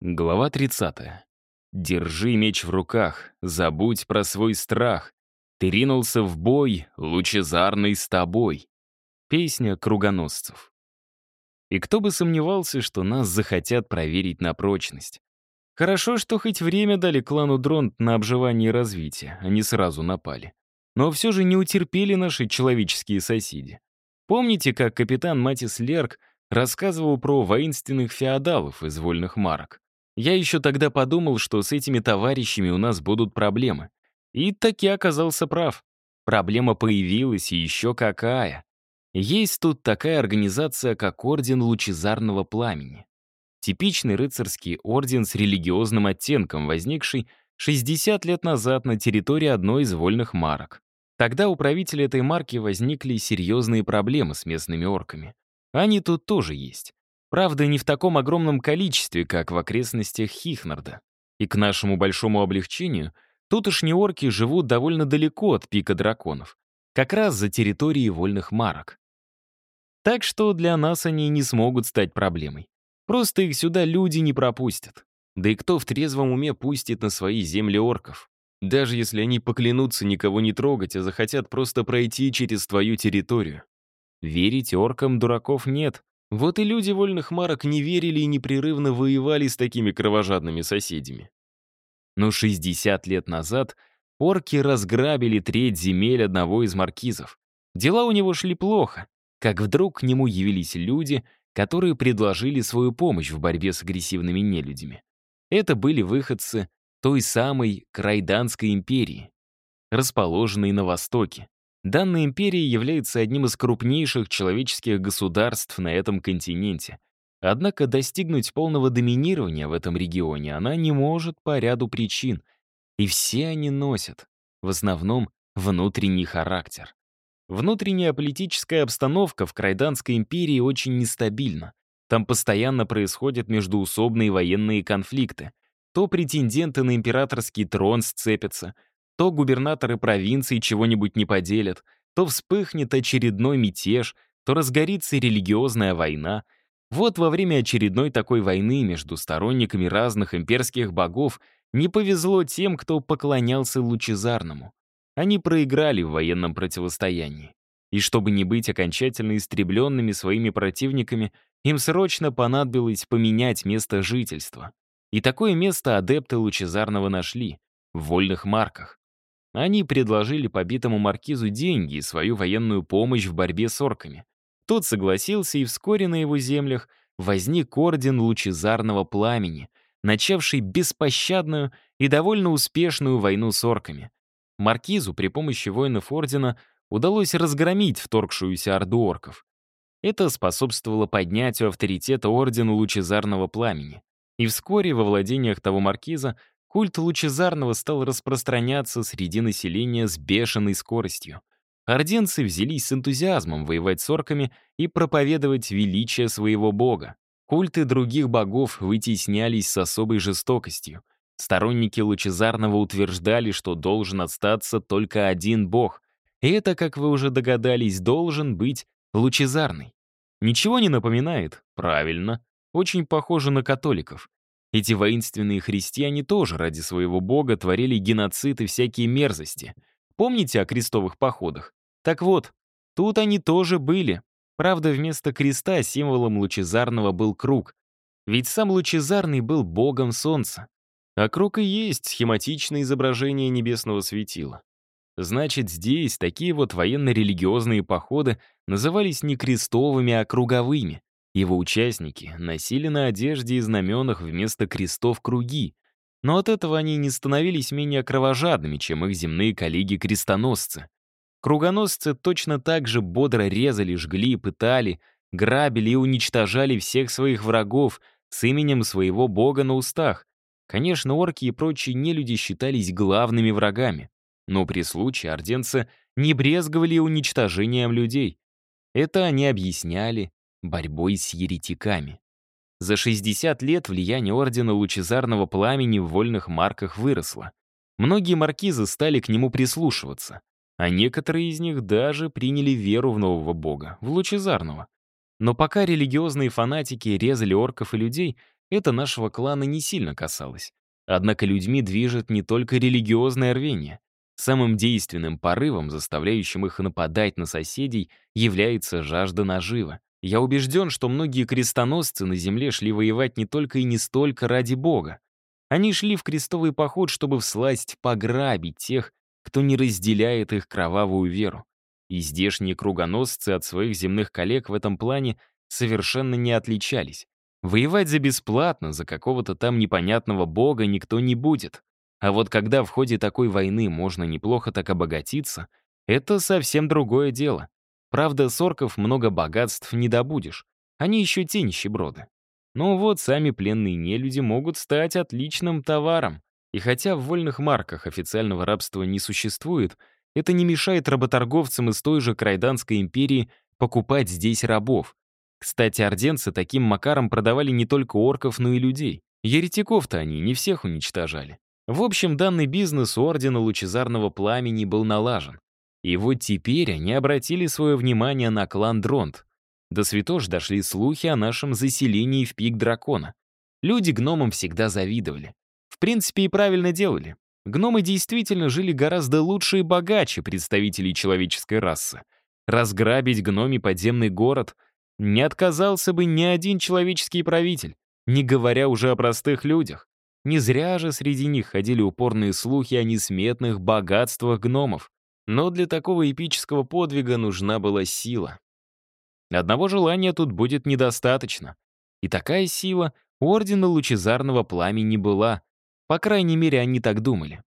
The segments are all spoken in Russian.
Глава 30. «Держи меч в руках, забудь про свой страх. Ты ринулся в бой, лучезарный с тобой». Песня кругоносцев. И кто бы сомневался, что нас захотят проверить на прочность. Хорошо, что хоть время дали клану Дронт на обживание и развитие, они сразу напали. Но все же не утерпели наши человеческие соседи. Помните, как капитан Матис Лерк рассказывал про воинственных феодалов из вольных марок? Я еще тогда подумал, что с этими товарищами у нас будут проблемы. И таки оказался прав. Проблема появилась, и еще какая. Есть тут такая организация, как Орден Лучезарного Пламени. Типичный рыцарский орден с религиозным оттенком, возникший 60 лет назад на территории одной из вольных марок. Тогда у правителя этой марки возникли серьезные проблемы с местными орками. Они тут тоже есть. Правда, не в таком огромном количестве, как в окрестностях Хихнарда. И к нашему большому облегчению, тутошние орки живут довольно далеко от пика драконов, как раз за территорией вольных марок. Так что для нас они не смогут стать проблемой. Просто их сюда люди не пропустят. Да и кто в трезвом уме пустит на свои земли орков? Даже если они поклянутся никого не трогать, а захотят просто пройти через твою территорию. Верить оркам дураков нет, вот и люди вольных марок не верили и непрерывно воевали с такими кровожадными соседями. Но 60 лет назад орки разграбили треть земель одного из маркизов. Дела у него шли плохо, как вдруг к нему явились люди, которые предложили свою помощь в борьбе с агрессивными нелюдями. Это были выходцы той самой Крайданской империи, расположенной на востоке. Данная империя является одним из крупнейших человеческих государств на этом континенте. Однако достигнуть полного доминирования в этом регионе она не может по ряду причин. И все они носят, в основном, внутренний характер. Внутренняя политическая обстановка в Крайданской империи очень нестабильна. Там постоянно происходят междуусобные военные конфликты. То претенденты на императорский трон сцепятся — то губернаторы провинций чего-нибудь не поделят, то вспыхнет очередной мятеж, то разгорится религиозная война. Вот во время очередной такой войны между сторонниками разных имперских богов не повезло тем, кто поклонялся Лучезарному. Они проиграли в военном противостоянии. И чтобы не быть окончательно истребленными своими противниками, им срочно понадобилось поменять место жительства. И такое место адепты Лучезарного нашли — в вольных марках. Они предложили побитому маркизу деньги и свою военную помощь в борьбе с орками. Тот согласился, и вскоре на его землях возник орден лучезарного пламени, начавший беспощадную и довольно успешную войну с орками. Маркизу при помощи воинов ордена удалось разгромить вторгшуюся орду орков. Это способствовало поднятию авторитета ордена лучезарного пламени. И вскоре во владениях того маркиза Культ Лучезарного стал распространяться среди населения с бешеной скоростью. Орденцы взялись с энтузиазмом воевать с орками и проповедовать величие своего бога. Культы других богов вытеснялись с особой жестокостью. Сторонники Лучезарного утверждали, что должен остаться только один бог. И это, как вы уже догадались, должен быть Лучезарный. Ничего не напоминает? Правильно. Очень похоже на католиков. Эти воинственные христиане тоже ради своего бога творили геноцид и всякие мерзости. Помните о крестовых походах? Так вот, тут они тоже были. Правда, вместо креста символом лучезарного был круг. Ведь сам лучезарный был богом солнца. А круг и есть схематичное изображение небесного светила. Значит, здесь такие вот военно-религиозные походы назывались не крестовыми, а круговыми. Его участники носили на одежде и знаменах вместо крестов круги, но от этого они не становились менее кровожадными, чем их земные коллеги-крестоносцы. Кругоносцы точно так же бодро резали, жгли, пытали, грабили и уничтожали всех своих врагов с именем своего бога на устах. Конечно, орки и прочие нелюди считались главными врагами, но при случае орденцы не брезговали уничтожением людей. Это они объясняли, борьбой с еретиками. За 60 лет влияние Ордена Лучезарного Пламени в вольных марках выросло. Многие маркизы стали к нему прислушиваться, а некоторые из них даже приняли веру в нового бога, в Лучезарного. Но пока религиозные фанатики резали орков и людей, это нашего клана не сильно касалось. Однако людьми движет не только религиозное рвение. Самым действенным порывом, заставляющим их нападать на соседей, является жажда нажива. Я убежден, что многие крестоносцы на земле шли воевать не только и не столько ради Бога. Они шли в крестовый поход, чтобы всласть пограбить тех, кто не разделяет их кровавую веру. И здешние кругоносцы от своих земных коллег в этом плане совершенно не отличались. Воевать за бесплатно, за какого-то там непонятного бога никто не будет. А вот когда в ходе такой войны можно неплохо так обогатиться, это совсем другое дело. Правда, с орков много богатств не добудешь. Они еще те нищеброды. Но вот сами пленные нелюди могут стать отличным товаром. И хотя в вольных марках официального рабства не существует, это не мешает работорговцам из той же Крайданской империи покупать здесь рабов. Кстати, орденцы таким макаром продавали не только орков, но и людей. Еретиков-то они не всех уничтожали. В общем, данный бизнес у Ордена Лучезарного Пламени был налажен. И вот теперь они обратили свое внимание на клан Дронт. До святош дошли слухи о нашем заселении в пик дракона. Люди гномам всегда завидовали. В принципе, и правильно делали. Гномы действительно жили гораздо лучше и богаче представителей человеческой расы. Разграбить гноми подземный город не отказался бы ни один человеческий правитель, не говоря уже о простых людях. Не зря же среди них ходили упорные слухи о несметных богатствах гномов. Но для такого эпического подвига нужна была сила. Одного желания тут будет недостаточно. И такая сила у Ордена Лучезарного Пламени была. По крайней мере, они так думали.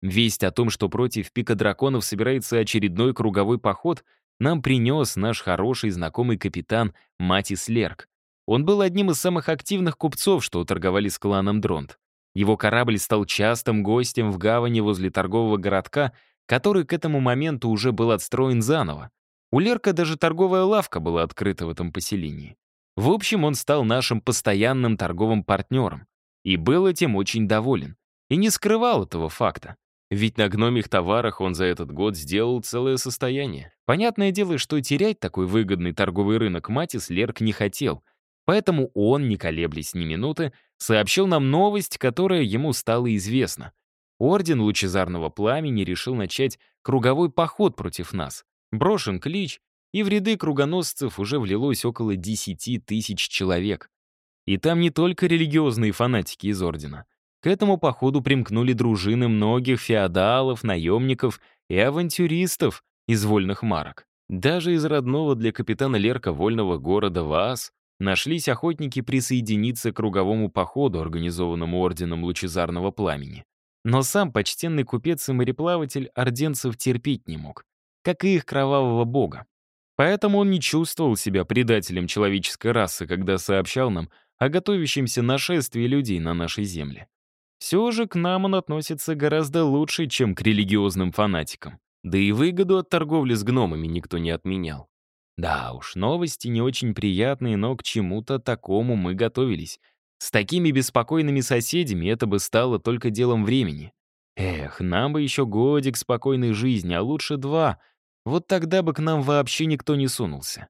Весть о том, что против пика драконов собирается очередной круговой поход, нам принес наш хороший знакомый капитан Матис Лерк. Он был одним из самых активных купцов, что торговали с кланом Дронт. Его корабль стал частым гостем в гавани возле торгового городка, который к этому моменту уже был отстроен заново. У Лерка даже торговая лавка была открыта в этом поселении. В общем, он стал нашим постоянным торговым партнером. И был этим очень доволен. И не скрывал этого факта. Ведь на гномих товарах он за этот год сделал целое состояние. Понятное дело, что терять такой выгодный торговый рынок Матис Лерк не хотел. Поэтому он, не колеблясь ни минуты, сообщил нам новость, которая ему стала известна. Орден Лучезарного Пламени решил начать круговой поход против нас. Брошен клич, и в ряды кругоносцев уже влилось около 10 тысяч человек. И там не только религиозные фанатики из Ордена. К этому походу примкнули дружины многих феодалов, наемников и авантюристов из вольных марок. Даже из родного для капитана Лерка вольного города Ваас нашлись охотники присоединиться к круговому походу, организованному Орденом Лучезарного Пламени. Но сам почтенный купец и мореплаватель орденцев терпеть не мог, как и их кровавого бога. Поэтому он не чувствовал себя предателем человеческой расы, когда сообщал нам о готовящемся нашествии людей на нашей земле. Все же к нам он относится гораздо лучше, чем к религиозным фанатикам. Да и выгоду от торговли с гномами никто не отменял. Да уж, новости не очень приятные, но к чему-то такому мы готовились. С такими беспокойными соседями это бы стало только делом времени. Эх, нам бы еще годик спокойной жизни, а лучше два. Вот тогда бы к нам вообще никто не сунулся.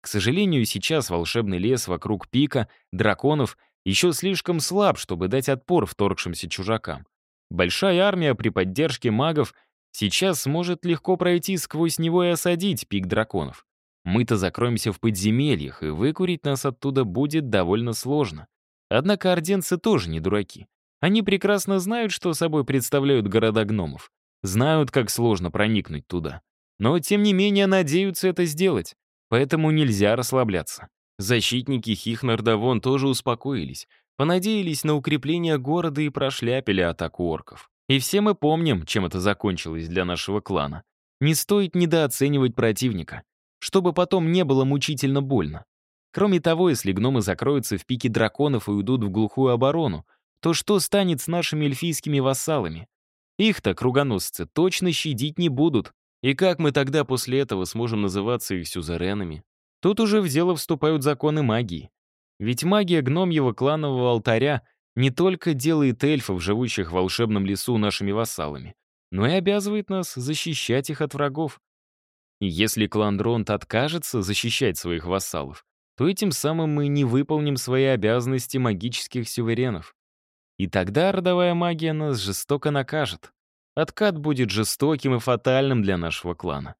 К сожалению, сейчас волшебный лес вокруг пика, драконов, еще слишком слаб, чтобы дать отпор вторгшимся чужакам. Большая армия при поддержке магов сейчас сможет легко пройти сквозь него и осадить пик драконов. Мы-то закроемся в подземельях, и выкурить нас оттуда будет довольно сложно. Однако орденцы тоже не дураки. Они прекрасно знают, что собой представляют города гномов. Знают, как сложно проникнуть туда. Но, тем не менее, надеются это сделать. Поэтому нельзя расслабляться. Защитники Хихнарда вон тоже успокоились, понадеялись на укрепление города и прошляпили атаку орков. И все мы помним, чем это закончилось для нашего клана. Не стоит недооценивать противника, чтобы потом не было мучительно больно. Кроме того, если гномы закроются в пике драконов и уйдут в глухую оборону, то что станет с нашими эльфийскими вассалами? Их-то кругоносцы точно щадить не будут. И как мы тогда после этого сможем называться их сюзеренами? Тут уже в дело вступают законы магии. Ведь магия гномьего кланового алтаря не только делает эльфов, живущих в волшебном лесу, нашими вассалами, но и обязывает нас защищать их от врагов. И если клан Дронт откажется защищать своих вассалов, то этим самым мы не выполним свои обязанности магических сюверенов. И тогда родовая магия нас жестоко накажет. Откат будет жестоким и фатальным для нашего клана.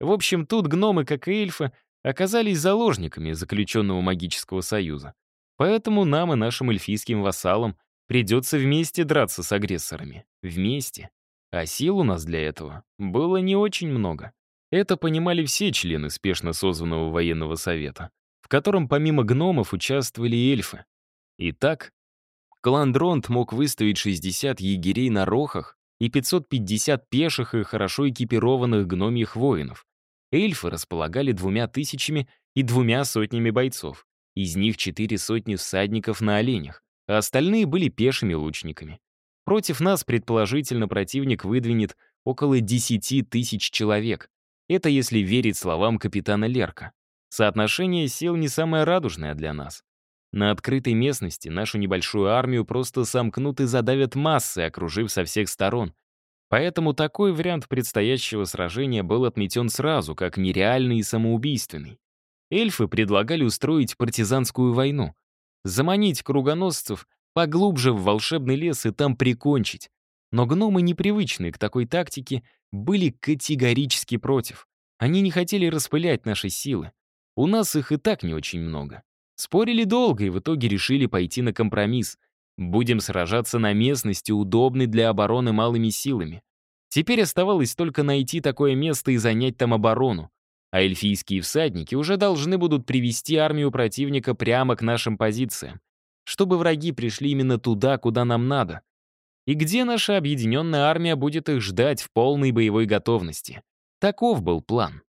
В общем, тут гномы, как и эльфы, оказались заложниками заключенного магического союза. Поэтому нам и нашим эльфийским вассалам придется вместе драться с агрессорами. Вместе. А сил у нас для этого было не очень много. Это понимали все члены спешно созванного военного совета, в котором помимо гномов участвовали эльфы. Итак, клан Дронт мог выставить 60 егерей на рохах и 550 пеших и хорошо экипированных гномьих воинов. Эльфы располагали двумя тысячами и двумя сотнями бойцов. Из них четыре сотни всадников на оленях, а остальные были пешими лучниками. Против нас, предположительно, противник выдвинет около 10 тысяч человек. Это если верить словам капитана Лерка. Соотношение сил не самое радужное для нас. На открытой местности нашу небольшую армию просто сомкнут и задавят массы, окружив со всех сторон. Поэтому такой вариант предстоящего сражения был отметен сразу, как нереальный и самоубийственный. Эльфы предлагали устроить партизанскую войну, заманить кругоносцев поглубже в волшебный лес и там прикончить. Но гномы, непривычные к такой тактике, были категорически против. Они не хотели распылять наши силы. У нас их и так не очень много. Спорили долго и в итоге решили пойти на компромисс. Будем сражаться на местности, удобной для обороны малыми силами. Теперь оставалось только найти такое место и занять там оборону. А эльфийские всадники уже должны будут привести армию противника прямо к нашим позициям чтобы враги пришли именно туда, куда нам надо. И где наша объединенная армия будет их ждать в полной боевой готовности. Таков был план.